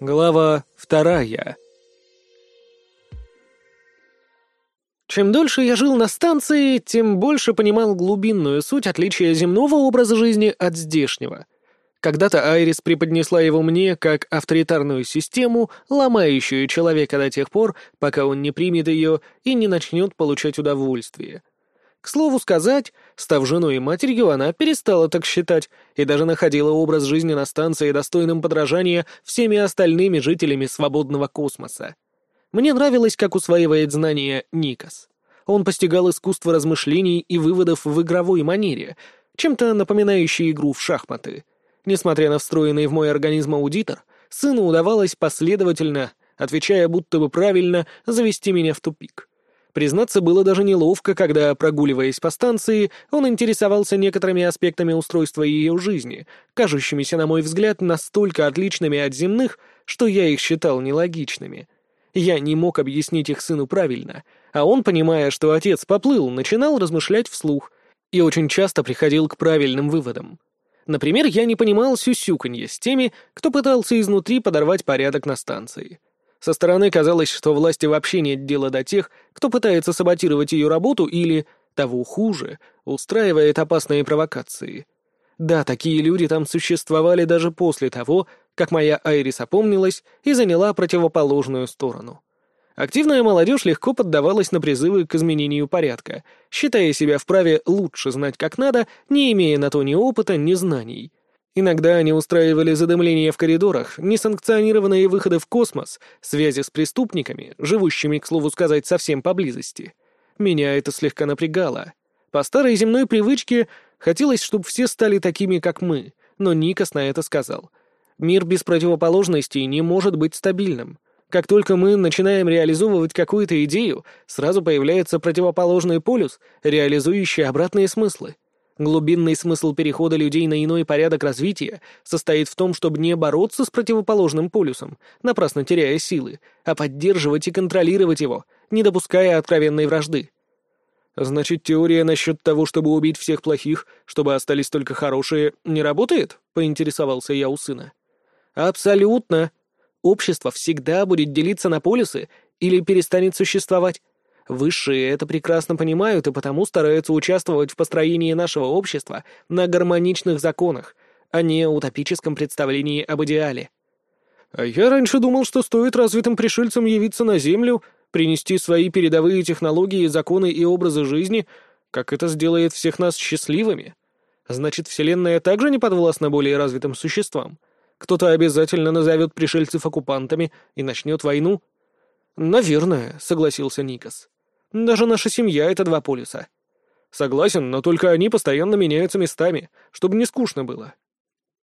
Глава вторая. Чем дольше я жил на станции, тем больше понимал глубинную суть отличия земного образа жизни от здешнего. Когда-то Айрис преподнесла его мне как авторитарную систему, ломающую человека до тех пор, пока он не примет ее и не начнет получать удовольствие — к слову сказать, став женой и матерью, она перестала так считать и даже находила образ жизни на станции достойным подражания всеми остальными жителями свободного космоса. Мне нравилось, как усваивает знания Никас. Он постигал искусство размышлений и выводов в игровой манере, чем-то напоминающей игру в шахматы. Несмотря на встроенный в мой организм аудитор, сыну удавалось последовательно, отвечая будто бы правильно, завести меня в тупик — Признаться, было даже неловко, когда, прогуливаясь по станции, он интересовался некоторыми аспектами устройства ее жизни, кажущимися, на мой взгляд, настолько отличными от земных, что я их считал нелогичными. Я не мог объяснить их сыну правильно, а он, понимая, что отец поплыл, начинал размышлять вслух и очень часто приходил к правильным выводам. Например, я не понимал сюсюканье с теми, кто пытался изнутри подорвать порядок на станции. Со стороны казалось, что власти вообще нет дела до тех, кто пытается саботировать ее работу или, того хуже, устраивает опасные провокации. Да, такие люди там существовали даже после того, как моя Айрис опомнилась и заняла противоположную сторону. Активная молодежь легко поддавалась на призывы к изменению порядка, считая себя вправе лучше знать как надо, не имея на то ни опыта, ни знаний. Иногда они устраивали задымления в коридорах, несанкционированные выходы в космос, связи с преступниками, живущими, к слову сказать, совсем поблизости. Меня это слегка напрягало. По старой земной привычке хотелось, чтобы все стали такими, как мы, но Никас на это сказал. Мир без противоположностей не может быть стабильным. Как только мы начинаем реализовывать какую-то идею, сразу появляется противоположный полюс, реализующий обратные смыслы. Глубинный смысл перехода людей на иной порядок развития состоит в том, чтобы не бороться с противоположным полюсом, напрасно теряя силы, а поддерживать и контролировать его, не допуская откровенной вражды. «Значит, теория насчет того, чтобы убить всех плохих, чтобы остались только хорошие, не работает?» — поинтересовался я у сына. «Абсолютно. Общество всегда будет делиться на полюсы или перестанет существовать. Высшие это прекрасно понимают и потому стараются участвовать в построении нашего общества на гармоничных законах, а не утопическом представлении об идеале. А я раньше думал, что стоит развитым пришельцам явиться на Землю, принести свои передовые технологии, законы и образы жизни, как это сделает всех нас счастливыми. Значит, Вселенная также не подвластна более развитым существам. Кто-то обязательно назовет пришельцев оккупантами и начнет войну. «Наверное», — согласился Никас. Даже наша семья — это два полюса. Согласен, но только они постоянно меняются местами, чтобы не скучно было.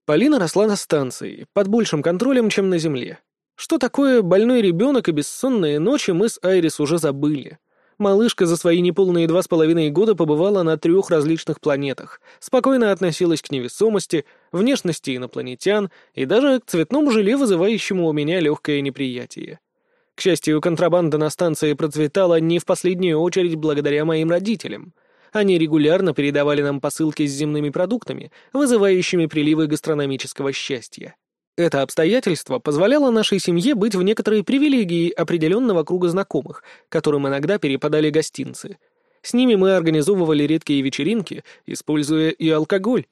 Полина росла на станции, под большим контролем, чем на Земле. Что такое больной ребенок и бессонные ночи, мы с Айрис уже забыли. Малышка за свои неполные два с половиной года побывала на трех различных планетах, спокойно относилась к невесомости, внешности инопланетян и даже к цветному желе, вызывающему у меня легкое неприятие. К счастью, контрабанда на станции процветала не в последнюю очередь благодаря моим родителям. Они регулярно передавали нам посылки с земными продуктами, вызывающими приливы гастрономического счастья. Это обстоятельство позволяло нашей семье быть в некоторой привилегии определенного круга знакомых, которым иногда перепадали гостинцы. С ними мы организовывали редкие вечеринки, используя и алкоголь.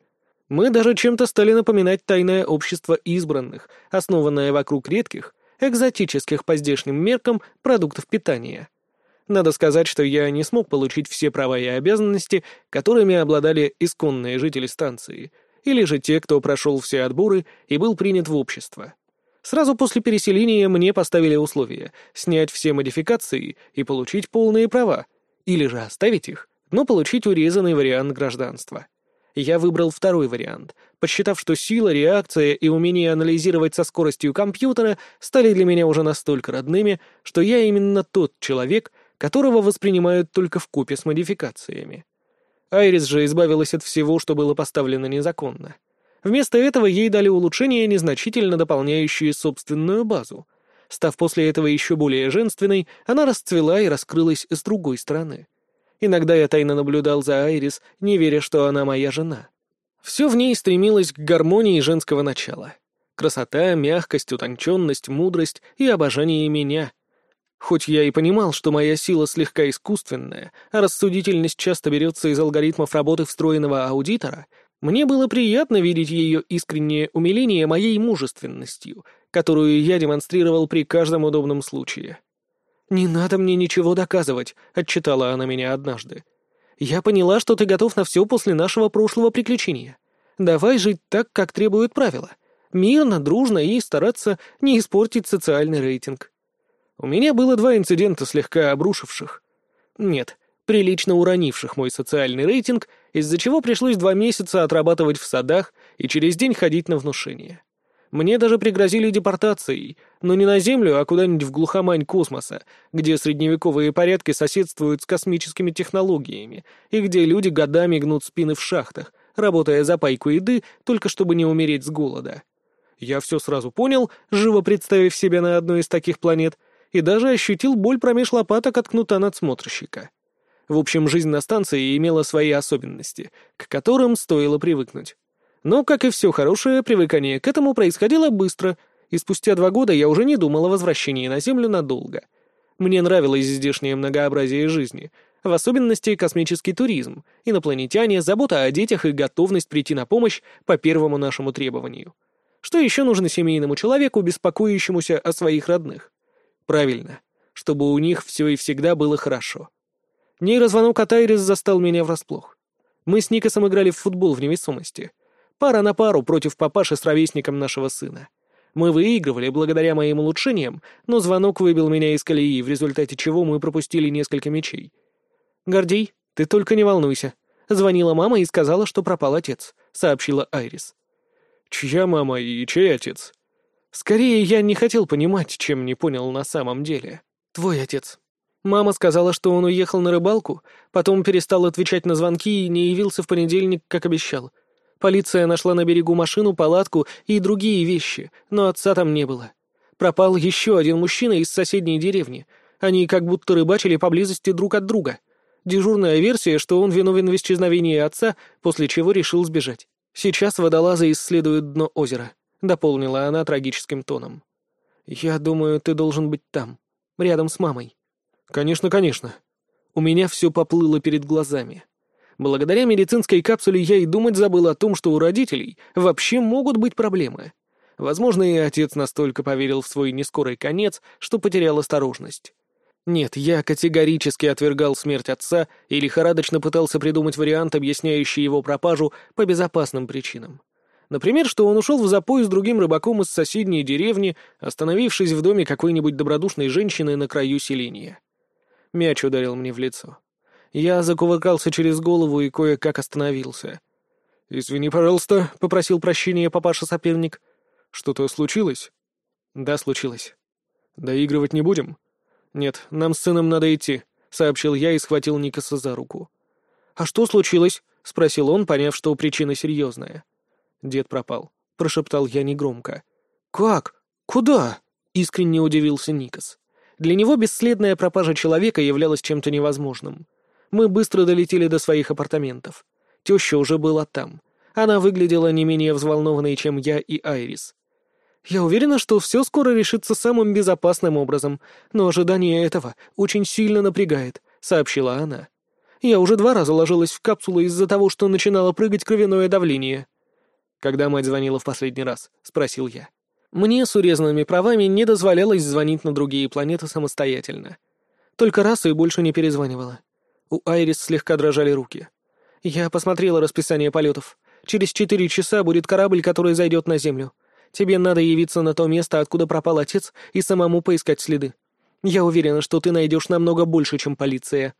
Мы даже чем-то стали напоминать тайное общество избранных, основанное вокруг редких, экзотических по здешним меркам продуктов питания. Надо сказать, что я не смог получить все права и обязанности, которыми обладали исконные жители станции, или же те, кто прошел все отборы и был принят в общество. Сразу после переселения мне поставили условие снять все модификации и получить полные права, или же оставить их, но получить урезанный вариант гражданства. Я выбрал второй вариант, посчитав, что сила, реакция и умение анализировать со скоростью компьютера стали для меня уже настолько родными, что я именно тот человек, которого воспринимают только в купе с модификациями. Айрис же избавилась от всего, что было поставлено незаконно. Вместо этого ей дали улучшения, незначительно дополняющие собственную базу. Став после этого еще более женственной, она расцвела и раскрылась с другой стороны. Иногда я тайно наблюдал за Айрис, не веря, что она моя жена. Все в ней стремилось к гармонии женского начала. Красота, мягкость, утонченность, мудрость и обожание меня. Хоть я и понимал, что моя сила слегка искусственная, а рассудительность часто берется из алгоритмов работы встроенного аудитора, мне было приятно видеть ее искреннее умиление моей мужественностью, которую я демонстрировал при каждом удобном случае. «Не надо мне ничего доказывать», — отчитала она меня однажды. «Я поняла, что ты готов на все после нашего прошлого приключения. Давай жить так, как требуют правила. Мирно, дружно и стараться не испортить социальный рейтинг». У меня было два инцидента, слегка обрушивших. Нет, прилично уронивших мой социальный рейтинг, из-за чего пришлось два месяца отрабатывать в садах и через день ходить на внушение. Мне даже пригрозили депортацией, но не на Землю, а куда-нибудь в глухомань космоса, где средневековые порядки соседствуют с космическими технологиями и где люди годами гнут спины в шахтах, работая за пайку еды, только чтобы не умереть с голода. Я все сразу понял, живо представив себя на одной из таких планет — и даже ощутил боль промеж лопаток от кнута надсмотрщика. В общем, жизнь на станции имела свои особенности, к которым стоило привыкнуть. Но, как и все хорошее, привыкание к этому происходило быстро, и спустя два года я уже не думал о возвращении на Землю надолго. Мне нравилось здешнее многообразие жизни, в особенности космический туризм, инопланетяне, забота о детях и готовность прийти на помощь по первому нашему требованию. Что еще нужно семейному человеку, беспокоящемуся о своих родных? Правильно, чтобы у них все и всегда было хорошо. Нейрозвонок от Айрис застал меня врасплох. Мы с Никосом играли в футбол в невесомости. Пара на пару против папаши с ровесником нашего сына. Мы выигрывали благодаря моим улучшениям, но звонок выбил меня из колеи, в результате чего мы пропустили несколько мячей. «Гордей, ты только не волнуйся. Звонила мама и сказала, что пропал отец», — сообщила Айрис. «Чья мама и чей отец?» Скорее, я не хотел понимать, чем не понял на самом деле. Твой отец. Мама сказала, что он уехал на рыбалку, потом перестал отвечать на звонки и не явился в понедельник, как обещал. Полиция нашла на берегу машину, палатку и другие вещи, но отца там не было. Пропал еще один мужчина из соседней деревни. Они как будто рыбачили поблизости друг от друга. Дежурная версия, что он виновен в исчезновении отца, после чего решил сбежать. Сейчас водолазы исследуют дно озера. — дополнила она трагическим тоном. «Я думаю, ты должен быть там, рядом с мамой». «Конечно, конечно». У меня все поплыло перед глазами. Благодаря медицинской капсуле я и думать забыл о том, что у родителей вообще могут быть проблемы. Возможно, и отец настолько поверил в свой нескорый конец, что потерял осторожность. Нет, я категорически отвергал смерть отца и лихорадочно пытался придумать вариант, объясняющий его пропажу по безопасным причинам. Например, что он ушел в запой с другим рыбаком из соседней деревни, остановившись в доме какой-нибудь добродушной женщины на краю селения. Мяч ударил мне в лицо. Я закувыркался через голову и кое-как остановился. «Извини, пожалуйста», — попросил прощения папаша-соперник. «Что-то случилось?» «Да, случилось». «Доигрывать не будем?» «Нет, нам с сыном надо идти», — сообщил я и схватил Никаса за руку. «А что случилось?» — спросил он, поняв, что причина серьезная. Дед пропал. Прошептал я негромко. «Как? Куда?» — искренне удивился Никас. Для него бесследная пропажа человека являлась чем-то невозможным. Мы быстро долетели до своих апартаментов. Теща уже была там. Она выглядела не менее взволнованной, чем я и Айрис. «Я уверена, что все скоро решится самым безопасным образом, но ожидание этого очень сильно напрягает», — сообщила она. «Я уже два раза ложилась в капсулу из-за того, что начинало прыгать кровяное давление». «Когда мать звонила в последний раз?» — спросил я. Мне с урезанными правами не дозволялось звонить на другие планеты самостоятельно. Только раз и больше не перезванивала. У Айрис слегка дрожали руки. Я посмотрела расписание полетов. Через четыре часа будет корабль, который зайдет на Землю. Тебе надо явиться на то место, откуда пропал отец, и самому поискать следы. Я уверена, что ты найдешь намного больше, чем полиция.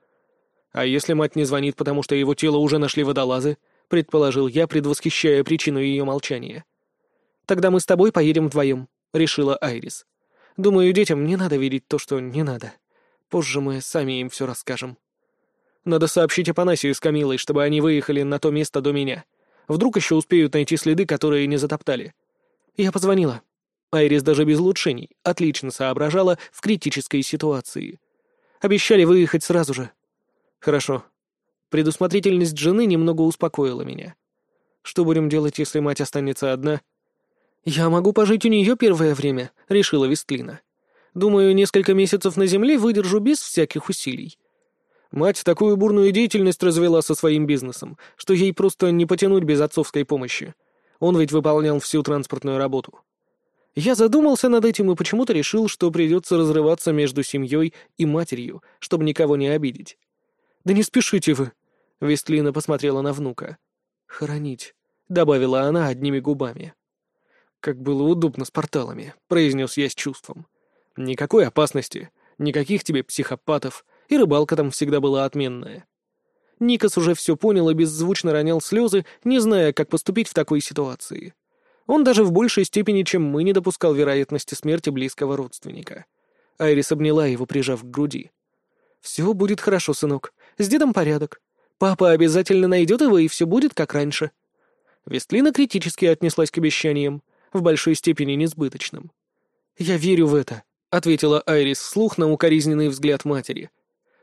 А если мать не звонит, потому что его тело уже нашли водолазы? предположил я, предвосхищая причину ее молчания. «Тогда мы с тобой поедем вдвоем», — решила Айрис. «Думаю, детям не надо видеть то, что не надо. Позже мы сами им все расскажем». «Надо сообщить Апанасию с Камилой, чтобы они выехали на то место до меня. Вдруг еще успеют найти следы, которые не затоптали». Я позвонила. Айрис даже без улучшений отлично соображала в критической ситуации. Обещали выехать сразу же. «Хорошо. Предусмотрительность жены немного успокоила меня. Что будем делать, если мать останется одна? «Я могу пожить у нее первое время», — решила Вестлина. «Думаю, несколько месяцев на земле выдержу без всяких усилий». Мать такую бурную деятельность развела со своим бизнесом, что ей просто не потянуть без отцовской помощи. Он ведь выполнял всю транспортную работу. Я задумался над этим и почему-то решил, что придется разрываться между семьей и матерью, чтобы никого не обидеть. «Да не спешите вы!» — Вестлина посмотрела на внука. «Хоронить», — добавила она одними губами. «Как было удобно с порталами», — произнес я с чувством. «Никакой опасности, никаких тебе психопатов, и рыбалка там всегда была отменная». Никас уже все понял и беззвучно ронял слезы, не зная, как поступить в такой ситуации. Он даже в большей степени, чем мы, не допускал вероятности смерти близкого родственника. Айрис обняла его, прижав к груди. «Все будет хорошо, сынок. С дедом порядок. Папа обязательно найдет его, и все будет как раньше». Вестлина критически отнеслась к обещаниям, в большой степени несбыточным. «Я верю в это», — ответила Айрис вслух на укоризненный взгляд матери.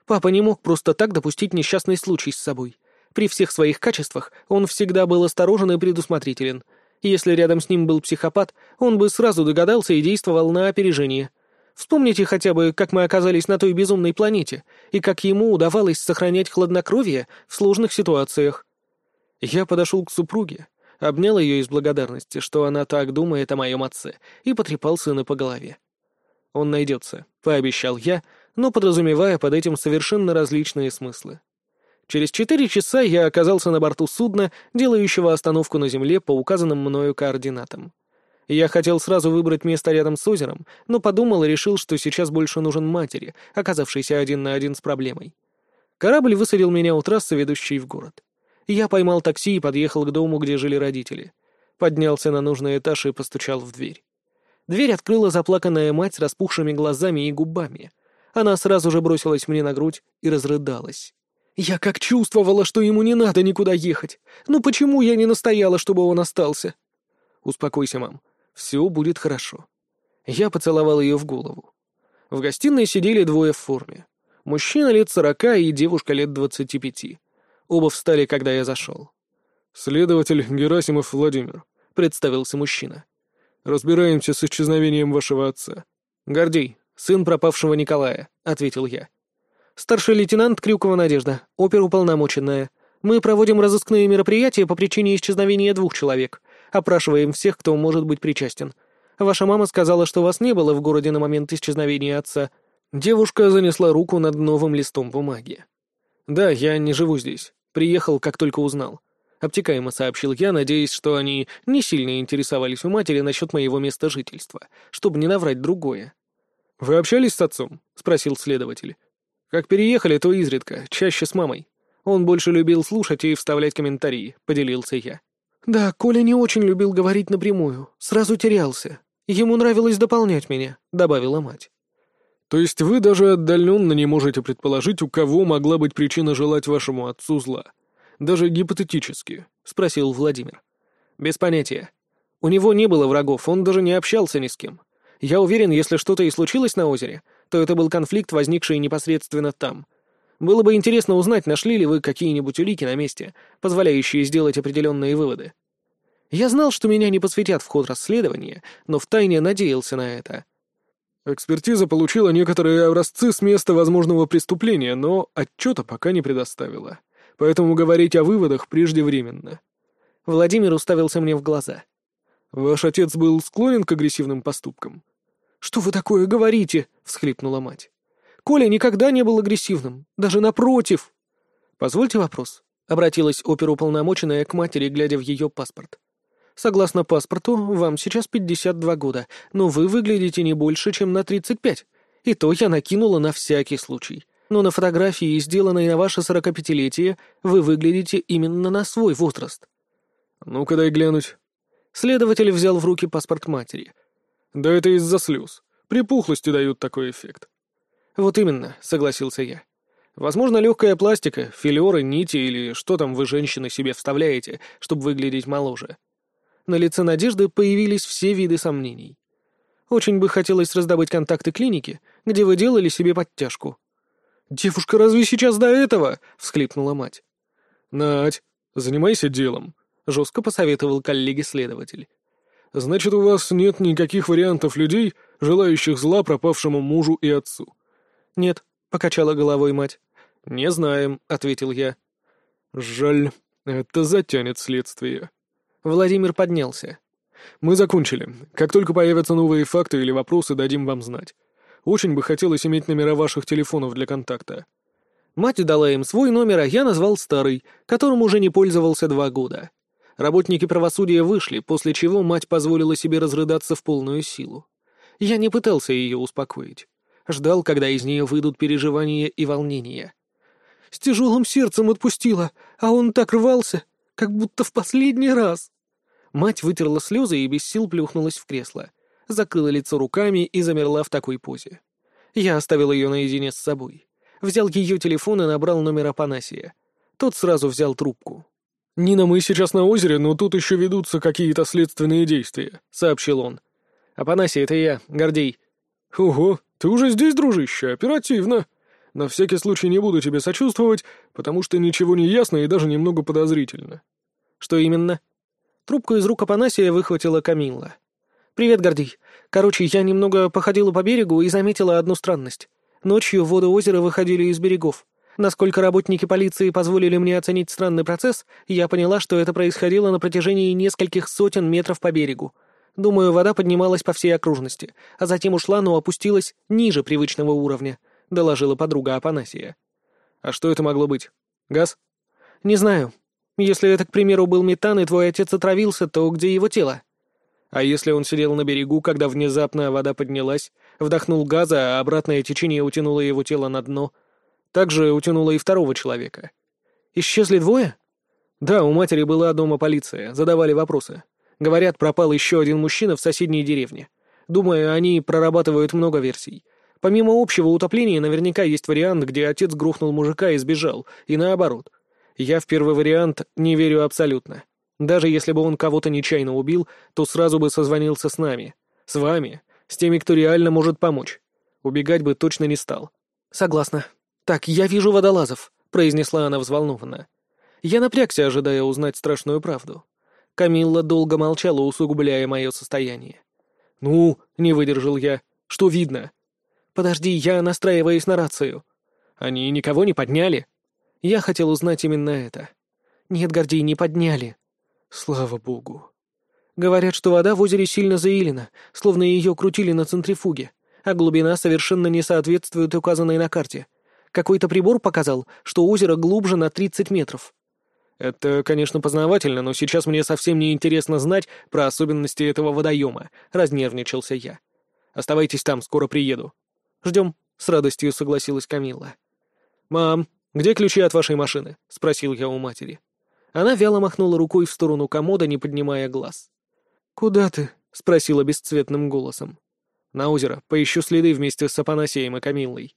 «Папа не мог просто так допустить несчастный случай с собой. При всех своих качествах он всегда был осторожен и предусмотрителен. Если рядом с ним был психопат, он бы сразу догадался и действовал на опережение. Вспомните хотя бы, как мы оказались на той безумной планете, и как ему удавалось сохранять хладнокровие в сложных ситуациях. Я подошел к супруге, обнял ее из благодарности, что она так думает о моем отце, и потрепал сына по голове. «Он найдется», — пообещал я, но подразумевая под этим совершенно различные смыслы. Через четыре часа я оказался на борту судна, делающего остановку на земле по указанным мною координатам. Я хотел сразу выбрать место рядом с озером, но подумал и решил, что сейчас больше нужен матери, оказавшейся один на один с проблемой. Корабль высадил меня у трассы, ведущей в город. Я поймал такси и подъехал к дому, где жили родители. Поднялся на нужный этаж и постучал в дверь. Дверь открыла заплаканная мать с распухшими глазами и губами. Она сразу же бросилась мне на грудь и разрыдалась. «Я как чувствовала, что ему не надо никуда ехать. Ну почему я не настояла, чтобы он остался?» «Успокойся, мам. Все будет хорошо. Я поцеловал ее в голову. В гостиной сидели двое в форме. Мужчина лет сорока и девушка лет двадцати пяти. Оба встали, когда я зашел. «Следователь Герасимов Владимир», — представился мужчина. «Разбираемся с исчезновением вашего отца». «Гордей, сын пропавшего Николая», — ответил я. «Старший лейтенант Крюкова Надежда, оперуполномоченная. Мы проводим разыскные мероприятия по причине исчезновения двух человек. Опрашиваем всех, кто может быть причастен. Ваша мама сказала, что вас не было в городе на момент исчезновения отца. Девушка занесла руку над новым листом бумаги. Да, я не живу здесь. Приехал, как только узнал. Обтекаемо сообщил я, надеясь, что они не сильно интересовались у матери насчет моего места жительства, чтобы не наврать другое. «Вы общались с отцом?» — спросил следователь. «Как переехали, то изредка, чаще с мамой. Он больше любил слушать и вставлять комментарии», — поделился я. «Да, Коля не очень любил говорить напрямую, сразу терялся. Ему нравилось дополнять меня», — добавила мать. «То есть вы даже отдаленно не можете предположить, у кого могла быть причина желать вашему отцу зла? Даже гипотетически?» — спросил Владимир. «Без понятия. У него не было врагов, он даже не общался ни с кем. Я уверен, если что-то и случилось на озере, то это был конфликт, возникший непосредственно там. Было бы интересно узнать, нашли ли вы какие-нибудь улики на месте, позволяющие сделать определенные выводы. Я знал, что меня не посвятят в ход расследования, но втайне надеялся на это. Экспертиза получила некоторые образцы с места возможного преступления, но отчета пока не предоставила. Поэтому говорить о выводах преждевременно. Владимир уставился мне в глаза. «Ваш отец был склонен к агрессивным поступкам?» «Что вы такое говорите?» — всхлипнула мать. Коля никогда не был агрессивным, даже напротив. Позвольте вопрос. Обратилась оперуполномоченная к матери, глядя в ее паспорт. Согласно паспорту, вам сейчас 52 года, но вы выглядите не больше, чем на 35. И то я накинула на всякий случай. Но на фотографии, сделанной на ваше 45-летие, вы выглядите именно на свой возраст. Ну-ка дай глянуть. Следователь взял в руки паспорт матери. Да это из-за слез. Припухлости дают такой эффект. «Вот именно», — согласился я. «Возможно, легкая пластика, филеры, нити или что там вы, женщины, себе вставляете, чтобы выглядеть моложе». На лице Надежды появились все виды сомнений. Очень бы хотелось раздобыть контакты клиники, где вы делали себе подтяжку. «Девушка, разве сейчас до этого?» — всхлипнула мать. «Надь, занимайся делом», — жестко посоветовал коллеге-следователь. Значит, у вас нет никаких вариантов людей, желающих зла пропавшему мужу и отцу?» «Нет», — покачала головой мать. «Не знаем», — ответил я. «Жаль, это затянет следствие». Владимир поднялся. «Мы закончили. Как только появятся новые факты или вопросы, дадим вам знать. Очень бы хотелось иметь номера ваших телефонов для контакта». Мать дала им свой номер, а я назвал старый, которым уже не пользовался два года. Работники правосудия вышли, после чего мать позволила себе разрыдаться в полную силу. Я не пытался ее успокоить. Ждал, когда из нее выйдут переживания и волнения. С тяжелым сердцем отпустила, а он так рвался, как будто в последний раз. Мать вытерла слезы и без сил плюхнулась в кресло, закрыла лицо руками и замерла в такой позе. Я оставил ее наедине с собой. Взял ее телефон и набрал номер Апанасия. Тот сразу взял трубку. «Нина, мы сейчас на озере, но тут еще ведутся какие-то следственные действия», — сообщил он. «Апанасий, это я, Гордей». «Ого, ты уже здесь, дружище, оперативно. На всякий случай не буду тебе сочувствовать, потому что ничего не ясно и даже немного подозрительно». «Что именно?» Трубку из рук Апанасия выхватила Камилла. «Привет, Гордей. Короче, я немного походила по берегу и заметила одну странность. Ночью воды озера выходили из берегов. Насколько работники полиции позволили мне оценить странный процесс, я поняла, что это происходило на протяжении нескольких сотен метров по берегу. Думаю, вода поднималась по всей окружности, а затем ушла, но опустилась ниже привычного уровня», — доложила подруга Апанасия. «А что это могло быть? Газ?» «Не знаю. Если это, к примеру, был метан, и твой отец отравился, то где его тело? А если он сидел на берегу, когда внезапно вода поднялась, вдохнул газа, а обратное течение утянуло его тело на дно? Также утянуло и второго человека. Исчезли двое? Да, у матери была дома полиция, задавали вопросы. Говорят, пропал еще один мужчина в соседней деревне. Думаю, они прорабатывают много версий. Помимо общего утопления, наверняка есть вариант, где отец грохнул мужика и сбежал, и наоборот. Я в первый вариант не верю абсолютно. Даже если бы он кого-то нечаянно убил, то сразу бы созвонился с нами. С вами. С теми, кто реально может помочь. Убегать бы точно не стал. Согласна. Так, я вижу водолазов, произнесла она взволнованно. Я напрягся, ожидая узнать страшную правду. Камилла долго молчала, усугубляя мое состояние. «Ну», — не выдержал я, — «что видно?» «Подожди, я настраиваюсь на рацию». «Они никого не подняли?» Я хотел узнать именно это. Нет, Гордей, не подняли. Слава богу. Говорят, что вода в озере сильно заилена, словно ее крутили на центрифуге, а глубина совершенно не соответствует указанной на карте. Какой-то прибор показал, что озеро глубже на 30 метров. Это, конечно, познавательно, но сейчас мне совсем не интересно знать про особенности этого водоема, разнервничался я. Оставайтесь там, скоро приеду. Ждем, с радостью согласилась Камилла. Мам, «Где ключи от вашей машины?» — спросил я у матери. Она вяло махнула рукой в сторону комода, не поднимая глаз. «Куда ты?» — спросила бесцветным голосом. «На озеро. Поищу следы вместе с Апанасеем и Камиллой».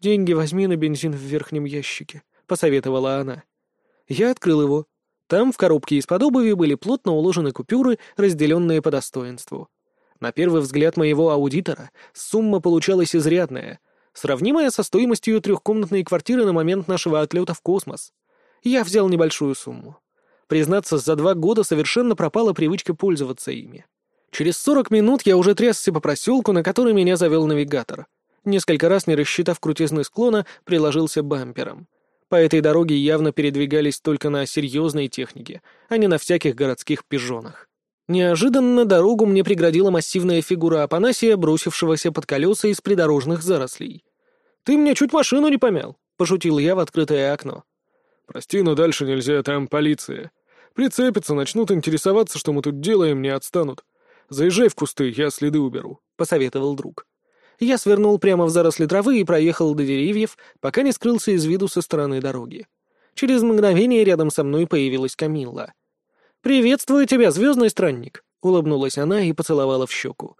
«Деньги возьми на бензин в верхнем ящике», — посоветовала она. Я открыл его. Там в коробке из-под обуви были плотно уложены купюры, разделенные по достоинству. На первый взгляд моего аудитора сумма получалась изрядная — сравнимая со стоимостью трехкомнатной квартиры на момент нашего отлета в космос. Я взял небольшую сумму. Признаться, за два года совершенно пропала привычка пользоваться ими. Через сорок минут я уже трясся по проселку, на который меня завел навигатор. Несколько раз, не рассчитав крутизны склона, приложился бампером. По этой дороге явно передвигались только на серьезной технике, а не на всяких городских пижонах. Неожиданно дорогу мне преградила массивная фигура Апанасия, бросившегося под колеса из придорожных зарослей. «Ты мне чуть машину не помял», — пошутил я в открытое окно. «Прости, но дальше нельзя, там полиция. Прицепятся, начнут интересоваться, что мы тут делаем, не отстанут. Заезжай в кусты, я следы уберу», — посоветовал друг. Я свернул прямо в заросли травы и проехал до деревьев, пока не скрылся из виду со стороны дороги. Через мгновение рядом со мной появилась Камилла. «Приветствую тебя, звездный странник!» — улыбнулась она и поцеловала в щеку.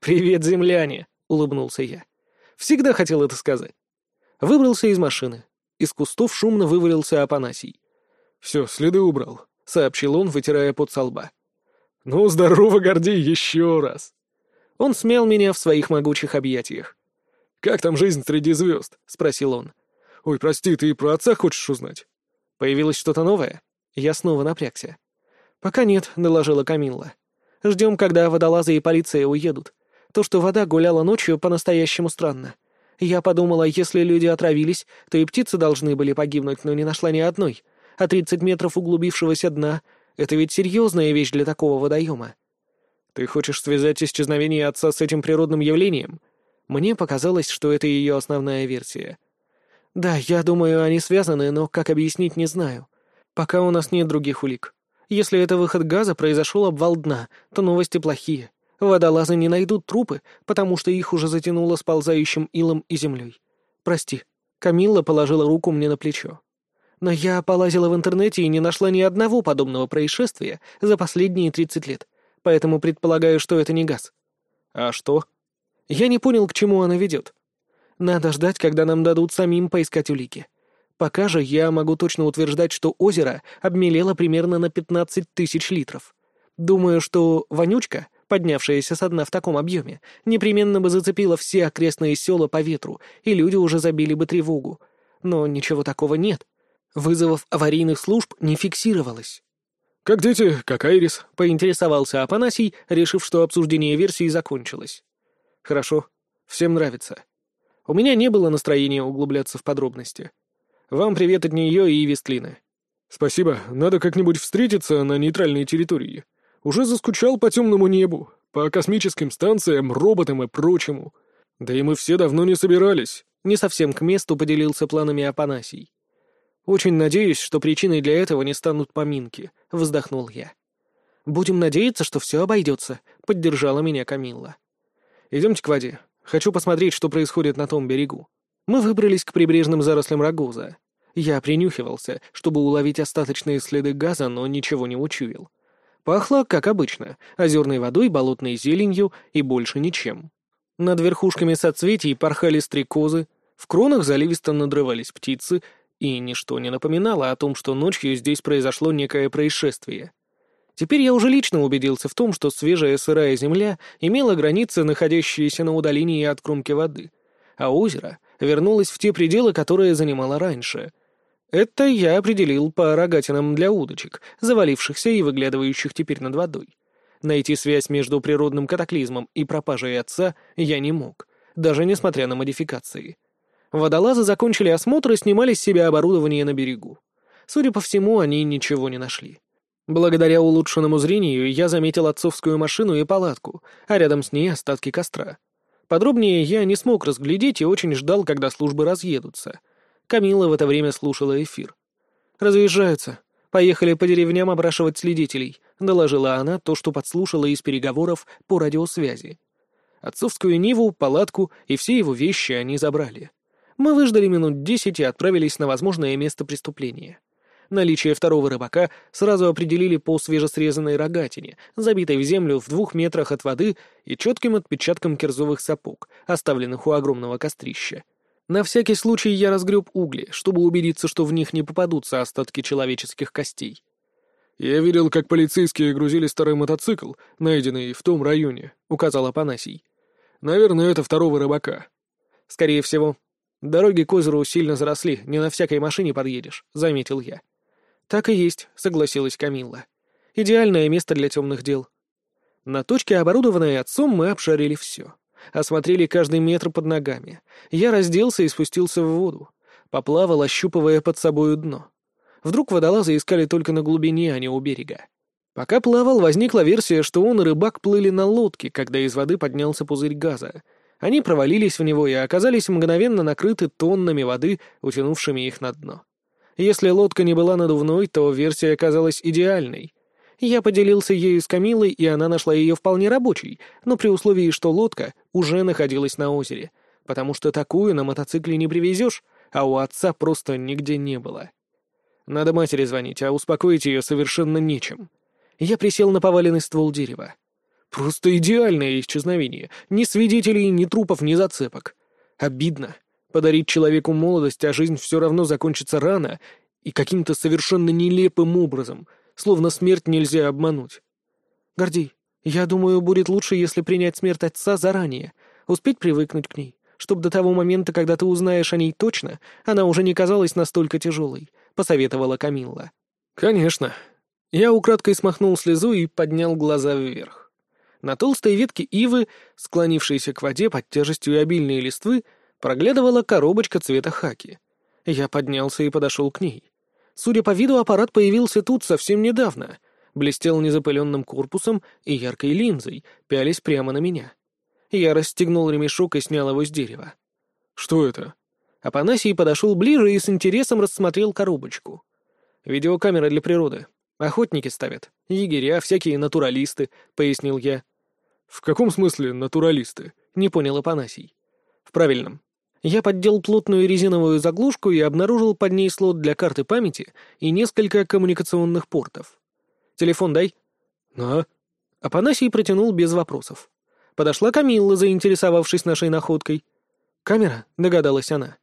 «Привет, земляне!» — улыбнулся я. Всегда хотел это сказать. Выбрался из машины. Из кустов шумно вывалился Апанасий. «Все, следы убрал», — сообщил он, вытирая пот со лба. «Ну, здорово, Гордей, еще раз!» Он смял меня в своих могучих объятиях. «Как там жизнь среди звезд?» — спросил он. «Ой, прости, ты про отца хочешь узнать?» «Появилось что-то новое?» Я снова напрягся. «Пока нет», — доложила Камилла. Ждем, когда водолазы и полиция уедут. То, что вода гуляла ночью, по-настоящему странно. Я подумала, если люди отравились, то и птицы должны были погибнуть, но не нашла ни одной. А 30 метров углубившегося дна — это ведь серьезная вещь для такого водоема. Ты хочешь связать исчезновение отца с этим природным явлением? Мне показалось, что это ее основная версия. Да, я думаю, они связаны, но как объяснить, не знаю. Пока у нас нет других улик. Если это выход газа, произошел обвал дна, то новости плохие. Водолазы не найдут трупы, потому что их уже затянуло сползающим илом и землей. Прости. Камилла положила руку мне на плечо. Но я полазила в интернете и не нашла ни одного подобного происшествия за последние 30 лет, поэтому предполагаю, что это не газ. А что? Я не понял, к чему она ведет. Надо ждать, когда нам дадут самим поискать улики. Пока же я могу точно утверждать, что озеро обмелело примерно на 15 тысяч литров. Думаю, что вонючка, поднявшаяся со дна в таком объеме, непременно бы зацепила все окрестные села по ветру, и люди уже забили бы тревогу. Но ничего такого нет. Вызовов аварийных служб не фиксировалось. «Как дети, как Айрис?» — поинтересовался Апанасий, решив, что обсуждение версии закончилось. «Хорошо. Всем нравится. У меня не было настроения углубляться в подробности. Вам привет от нее и Вестлины. Спасибо. Надо как-нибудь встретиться на нейтральной территории. Уже заскучал по темному небу, по космическим станциям, роботам и прочему. Да и мы все давно не собирались. Не совсем к месту поделился планами Апанасий. «Очень надеюсь, что причиной для этого не станут поминки», — вздохнул я. «Будем надеяться, что все обойдется», — поддержала меня Камилла. «Идемте к воде. Хочу посмотреть, что происходит на том берегу». Мы выбрались к прибрежным зарослям рогоза. Я принюхивался, чтобы уловить остаточные следы газа, но ничего не учуял. Пахло, как обычно, озерной водой, болотной зеленью и больше ничем. Над верхушками соцветий порхали стрекозы, в кронах заливисто надрывались птицы, и ничто не напоминало о том, что ночью здесь произошло некое происшествие. Теперь я уже лично убедился в том, что свежая сырая земля имела границы, находящиеся на удалении от кромки воды, а озеро вернулась в те пределы, которые занимала раньше. Это я определил по рогатинам для удочек, завалившихся и выглядывающих теперь над водой. Найти связь между природным катаклизмом и пропажей отца я не мог, даже несмотря на модификации. Водолазы закончили осмотр и снимали с себя оборудование на берегу. Судя по всему, они ничего не нашли. Благодаря улучшенному зрению я заметил отцовскую машину и палатку, а рядом с ней остатки костра. Подробнее я не смог разглядеть и очень ждал, когда службы разъедутся. Камила в это время слушала эфир. «Разъезжаются. Поехали по деревням опрашивать следителей», — доложила она то, что подслушала из переговоров по радиосвязи. Отцовскую Ниву, палатку и все его вещи они забрали. Мы выждали минут десять и отправились на возможное место преступления. Наличие второго рыбака сразу определили по свежесрезанной рогатине, забитой в землю в двух метрах от воды и четким отпечатком кирзовых сапог, оставленных у огромного кострища. На всякий случай я разгреб угли, чтобы убедиться, что в них не попадутся остатки человеческих костей. «Я видел, как полицейские грузили старый мотоцикл, найденный в том районе», — указал Апанасий. «Наверное, это второго рыбака». «Скорее всего. Дороги к озеру сильно заросли, не на всякой машине подъедешь», — заметил я. «Так и есть», — согласилась Камилла. «Идеальное место для темных дел». На точке, оборудованной отцом, мы обшарили все. Осмотрели каждый метр под ногами. Я разделся и спустился в воду. Поплавал, ощупывая под собою дно. Вдруг водолазы искали только на глубине, а не у берега. Пока плавал, возникла версия, что он и рыбак плыли на лодке, когда из воды поднялся пузырь газа. Они провалились в него и оказались мгновенно накрыты тоннами воды, утянувшими их на дно. Если лодка не была надувной, то версия оказалась идеальной. Я поделился ею с Камилой, и она нашла ее вполне рабочей, но при условии, что лодка уже находилась на озере, потому что такую на мотоцикле не привезешь, а у отца просто нигде не было. Надо матери звонить, а успокоить ее совершенно нечем. Я присел на поваленный ствол дерева. Просто идеальное исчезновение. Ни свидетелей, ни трупов, ни зацепок. Обидно. Подарить человеку молодость, а жизнь все равно закончится рано и каким-то совершенно нелепым образом, словно смерть нельзя обмануть. Гордей, я думаю, будет лучше, если принять смерть отца заранее, успеть привыкнуть к ней, чтобы до того момента, когда ты узнаешь о ней точно, она уже не казалась настолько тяжелой, — посоветовала Камилла. «Конечно». Я украдкой смахнул слезу и поднял глаза вверх. На толстой ветке ивы, склонившейся к воде под тяжестью обильной листвы, проглядывала коробочка цвета хаки. Я поднялся и подошел к ней. Судя по виду, аппарат появился тут совсем недавно. Блестел незапыленным корпусом и яркой линзой, пялись прямо на меня. Я расстегнул ремешок и снял его с дерева. «Что это?» Апанасий подошел ближе и с интересом рассмотрел коробочку. «Видеокамера для природы. Охотники ставят. Егеря, всякие натуралисты», — пояснил я. «В каком смысле натуралисты?» — не понял Апанасий. «В правильном. Я поддел плотную резиновую заглушку и обнаружил под ней слот для карты памяти и несколько коммуникационных портов. «Телефон дай». «На». Апанасий протянул без вопросов. Подошла Камилла, заинтересовавшись нашей находкой. «Камера?» — догадалась она.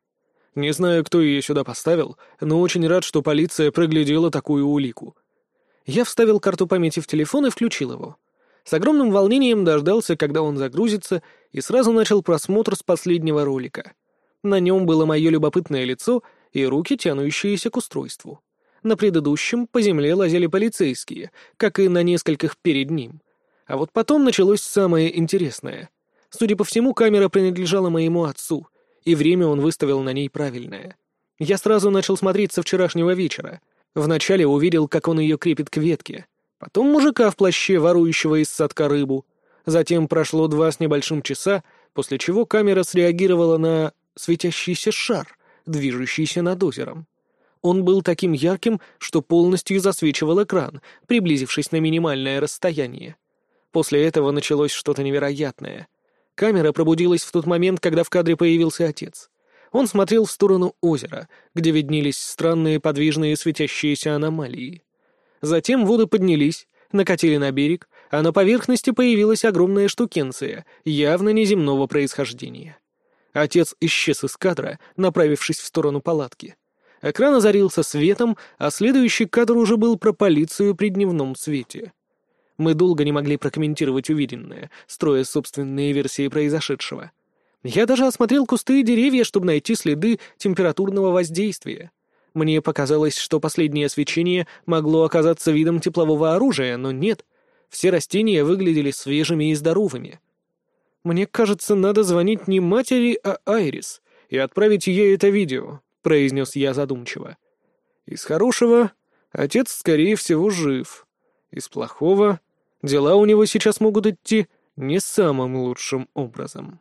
«Не знаю, кто ее сюда поставил, но очень рад, что полиция проглядела такую улику». Я вставил карту памяти в телефон и включил его. С огромным волнением дождался, когда он загрузится, и сразу начал просмотр с последнего ролика. На нем было мое любопытное лицо и руки, тянущиеся к устройству. На предыдущем по земле лазили полицейские, как и на нескольких перед ним. А вот потом началось самое интересное. Судя по всему, камера принадлежала моему отцу, и время он выставил на ней правильное. Я сразу начал смотреть со вчерашнего вечера. Вначале увидел, как он ее крепит к ветке. Потом мужика в плаще, ворующего из садка рыбу. Затем прошло два с небольшим часа, после чего камера среагировала на светящийся шар, движущийся над озером. Он был таким ярким, что полностью засвечивал экран, приблизившись на минимальное расстояние. После этого началось что-то невероятное. Камера пробудилась в тот момент, когда в кадре появился отец. Он смотрел в сторону озера, где виднелись странные подвижные светящиеся аномалии. Затем воды поднялись, накатили на берег, а на поверхности появилась огромная штукенция, явно неземного происхождения. Отец исчез из кадра, направившись в сторону палатки. Экран озарился светом, а следующий кадр уже был про полицию при дневном свете. Мы долго не могли прокомментировать увиденное, строя собственные версии произошедшего. Я даже осмотрел кусты и деревья, чтобы найти следы температурного воздействия. Мне показалось, что последнее свечение могло оказаться видом теплового оружия, но нет. Все растения выглядели свежими и здоровыми. «Мне кажется, надо звонить не матери, а Айрис и отправить ей это видео», — произнес я задумчиво. «Из хорошего отец, скорее всего, жив. Из плохого дела у него сейчас могут идти не самым лучшим образом».